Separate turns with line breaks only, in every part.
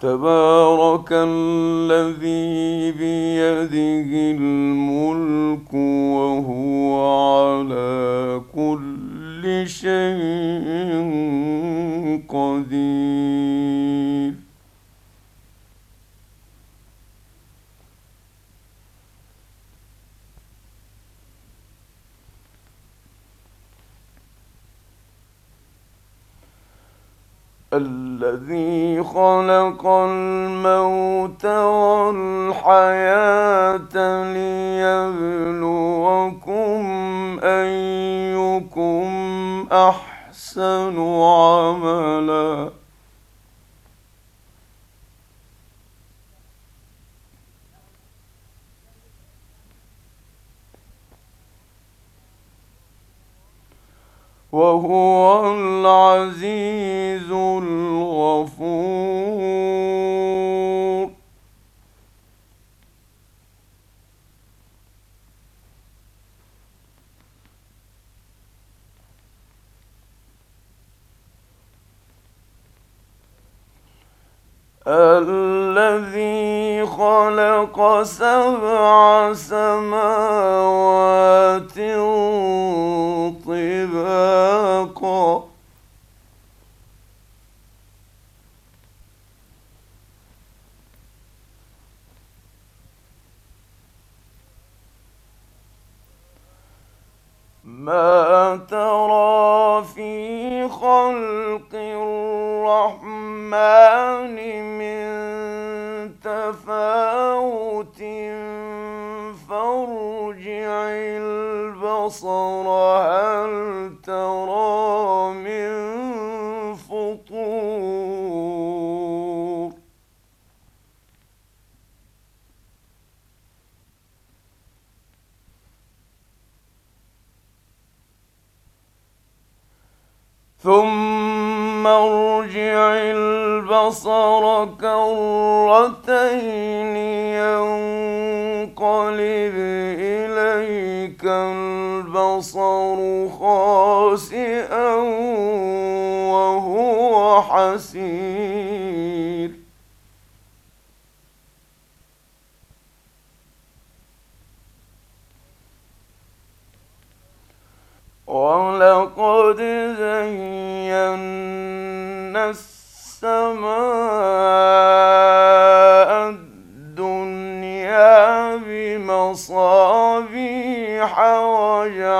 تبارك الذي بيده الملك وهو على كل شيء قدير. الذي خلق الموت والحياة ليبلوكم أيكم أحسن عملا. وهو العزيز الغفور. الذي خلق سبع سماوات طباقا. ما ترى الرحمن من تفاوت فارجع البصر هل ترى من فطور؟ ثم ارجع البصر كرتين ينقلب إليك البصر خاسئا وهو حسير. ولقد زينا السماء الدنيا بمصابيح وجعلناها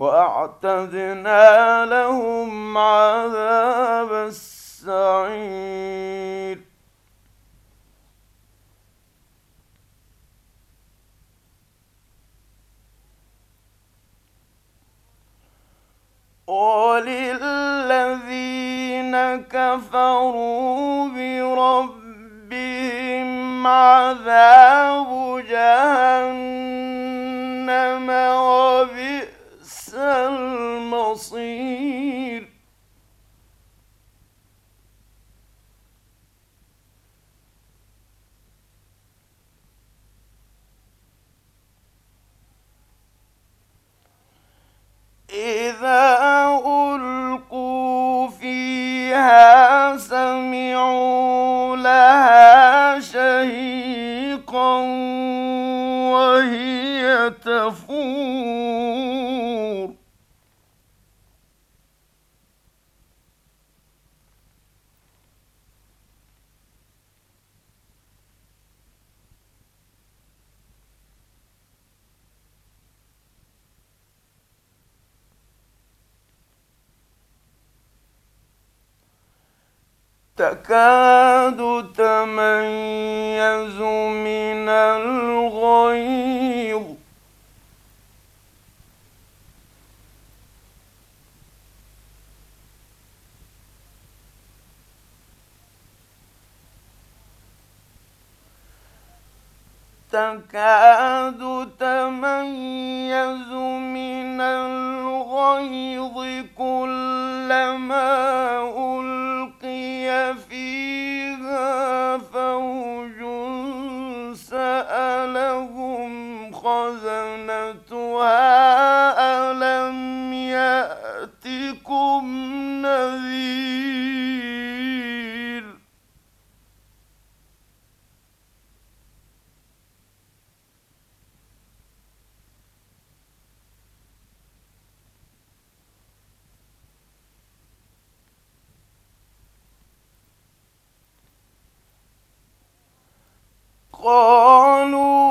وأعتدنا لهم عذاب السعير. وللذين كفروا بربهم عذاب جهنم المصير. تكاد تميز من الغيظ. تكاد تميز من الغيظ كلما قالوا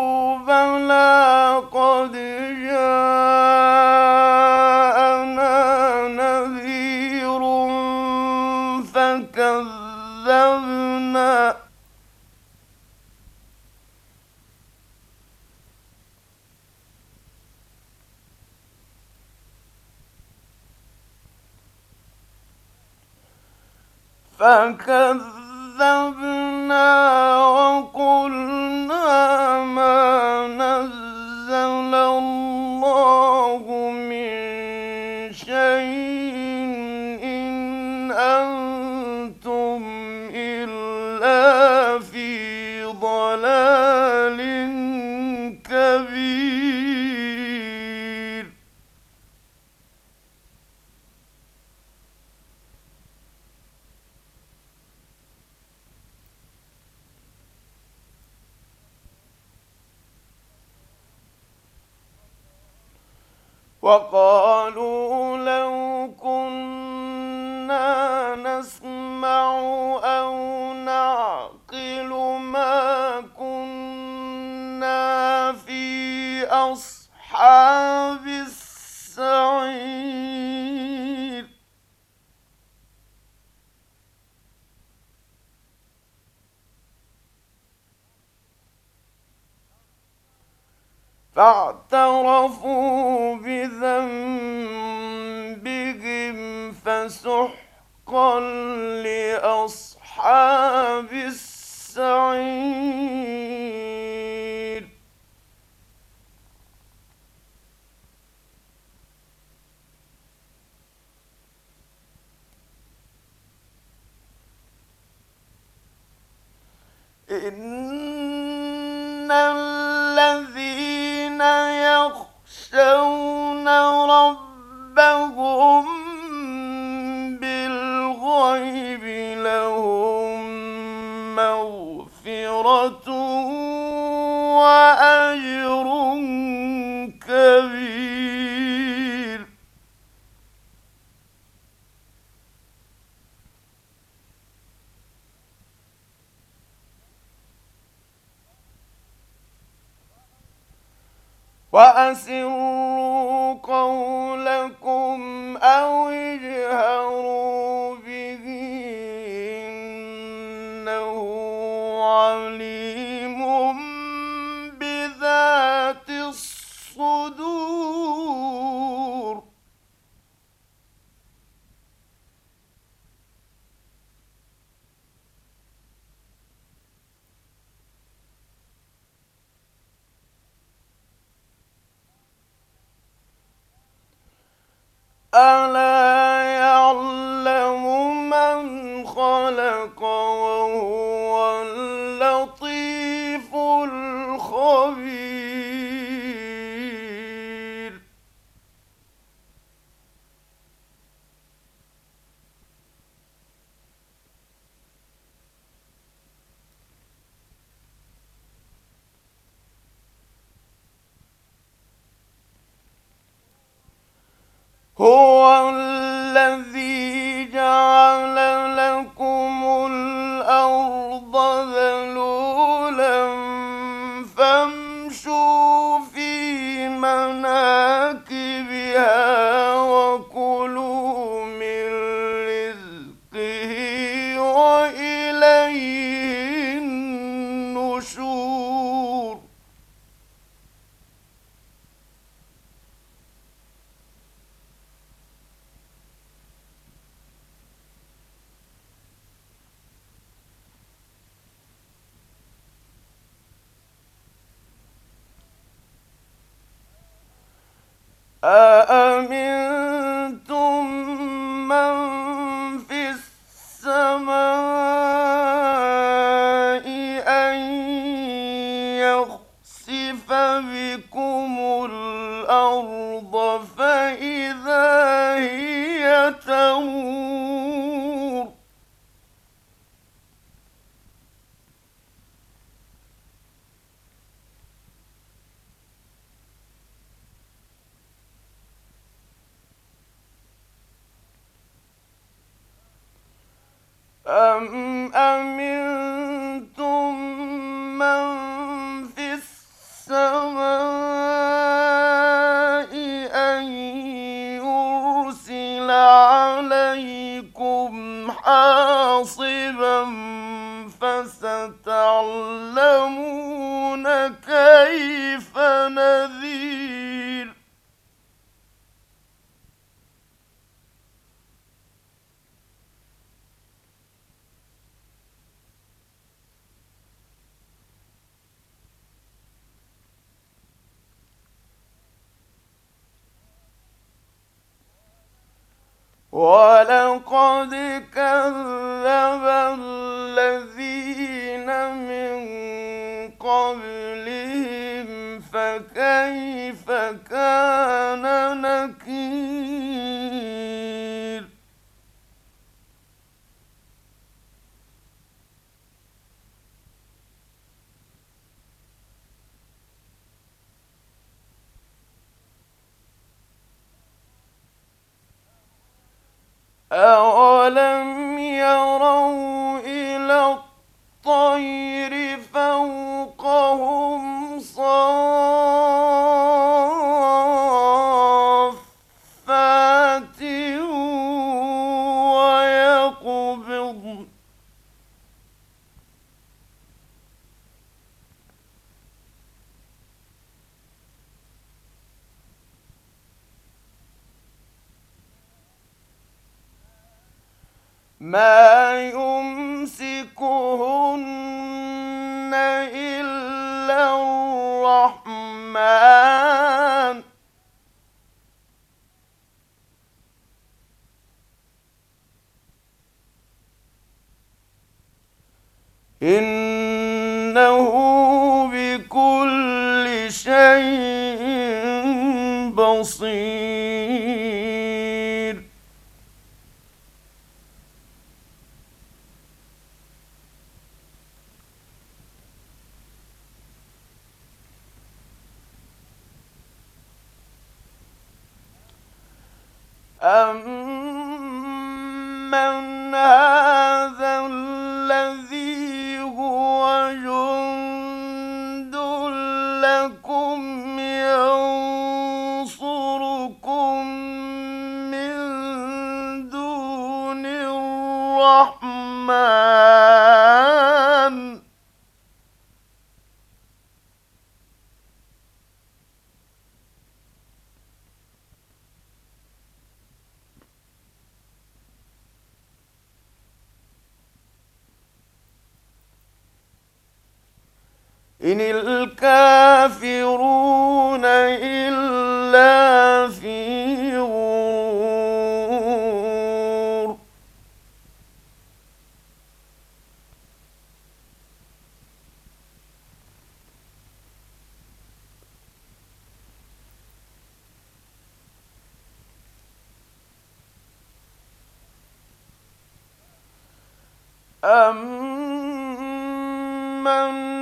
أكذب وقالوا else وأسروا قولكم هو الذي آه، أأمنتم أولم يروا إلى الطير in continual أمن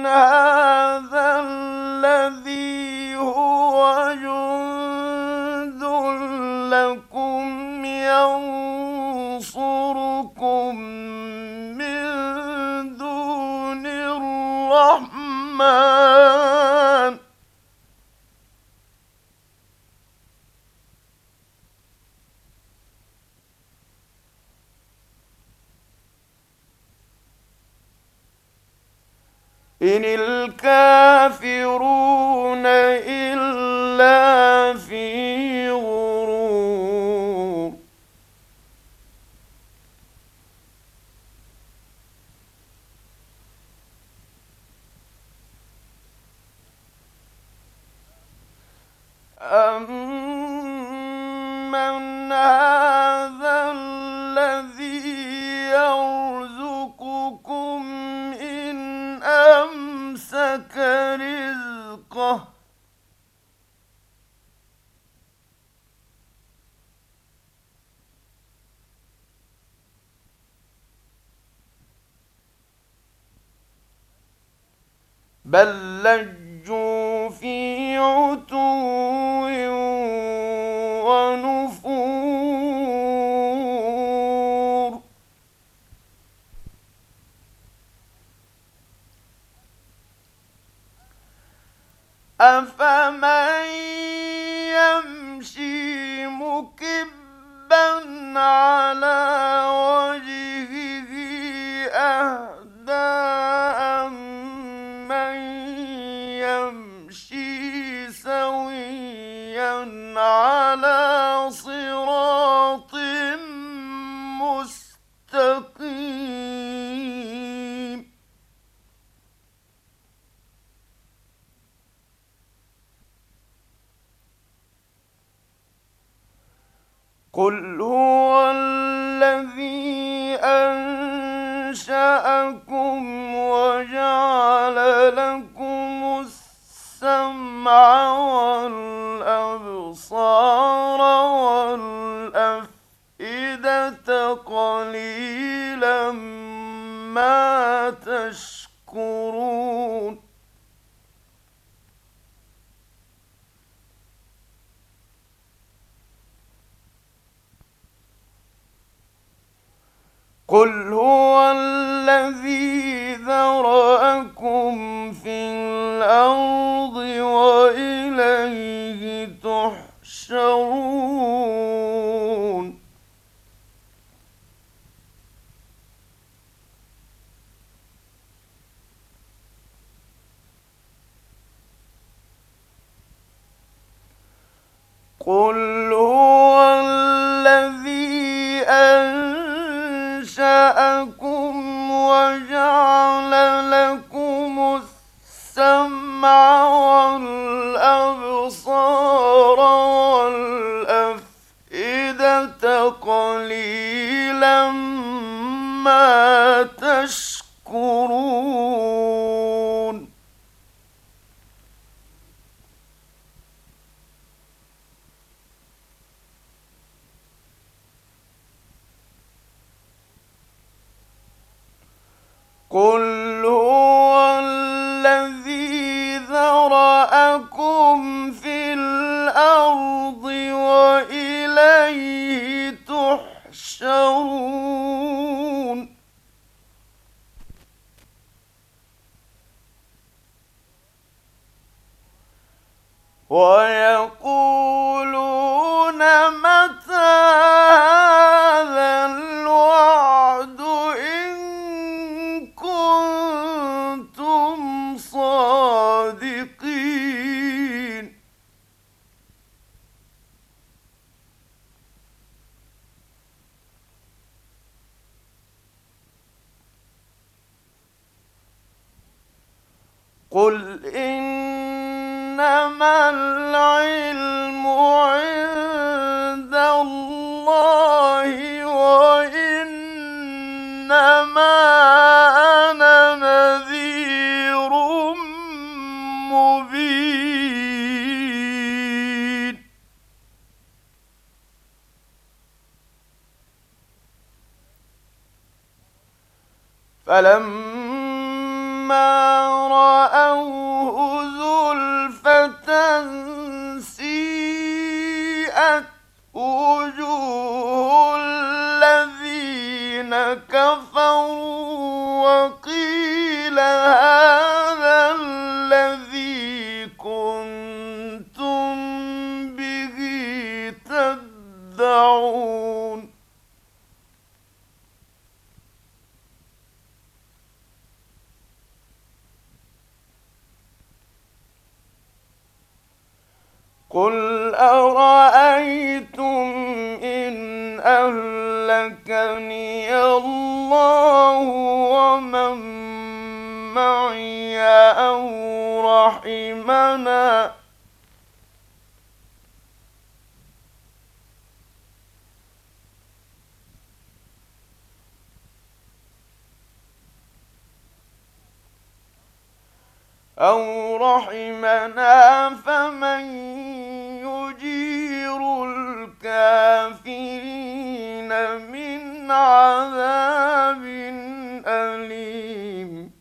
هذا الذي هو جند لكم ينصركم من دون الرحمن أمن هذا الذي يرزقكم إن أمسك رزقه؟ بل لجوا في عتوب على was أو رحمنا فمن يجير الكافرين من عذاب أليم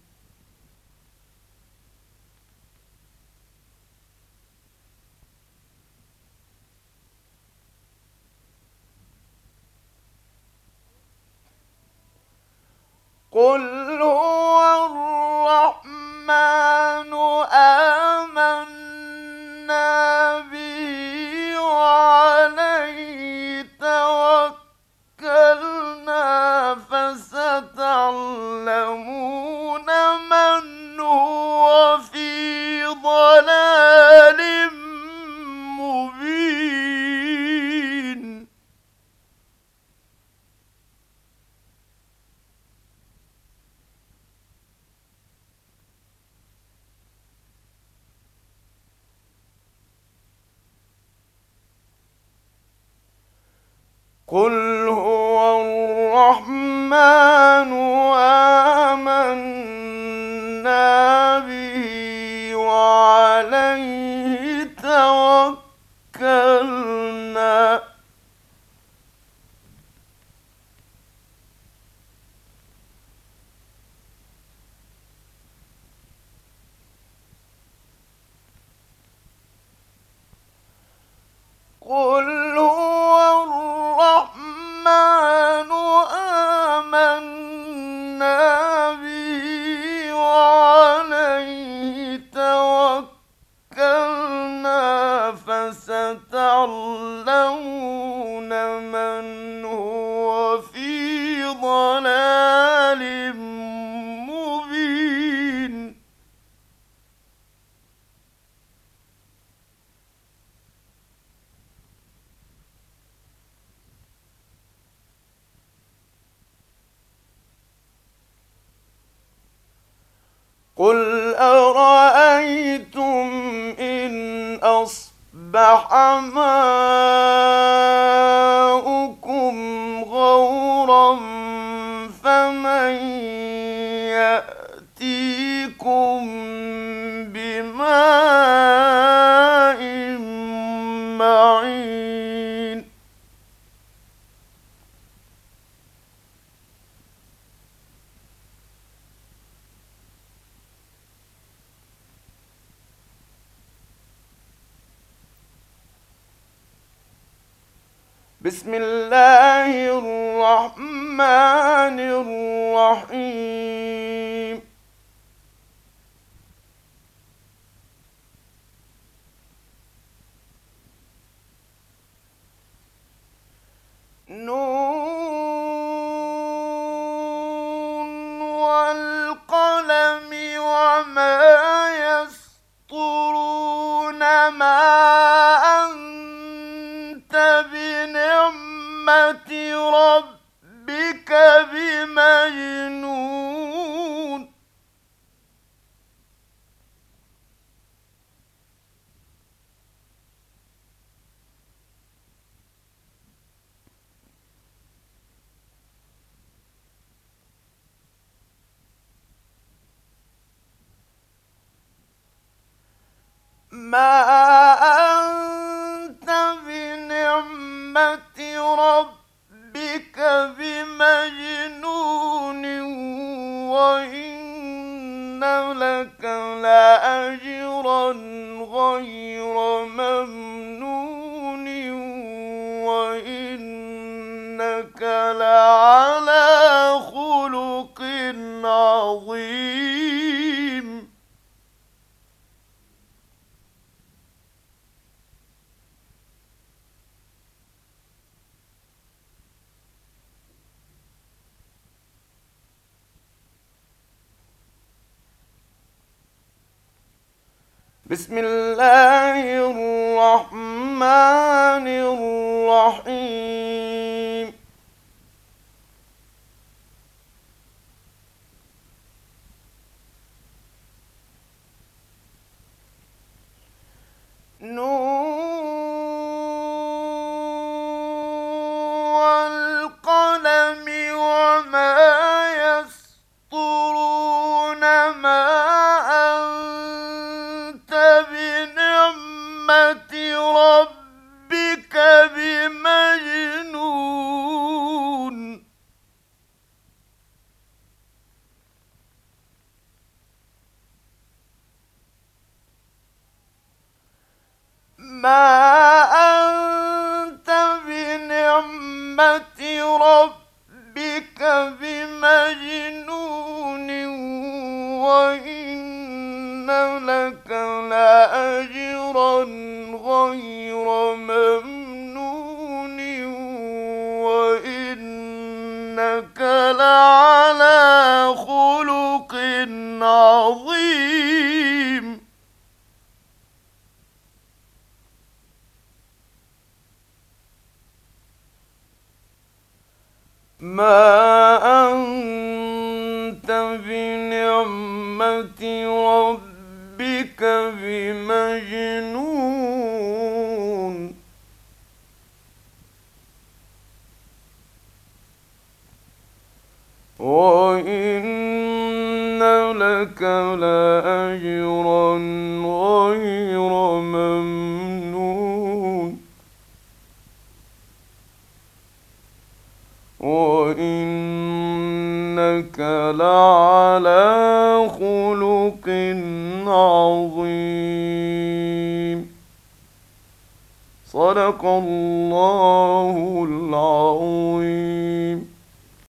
قل هو الرحمن آمنا به وعليه قل فمن يأتيكم بماء معين. بسم الله الرحمن الرحيم. نون والقلم وما يسطرون. خلق عظيم. بسم الله وما ما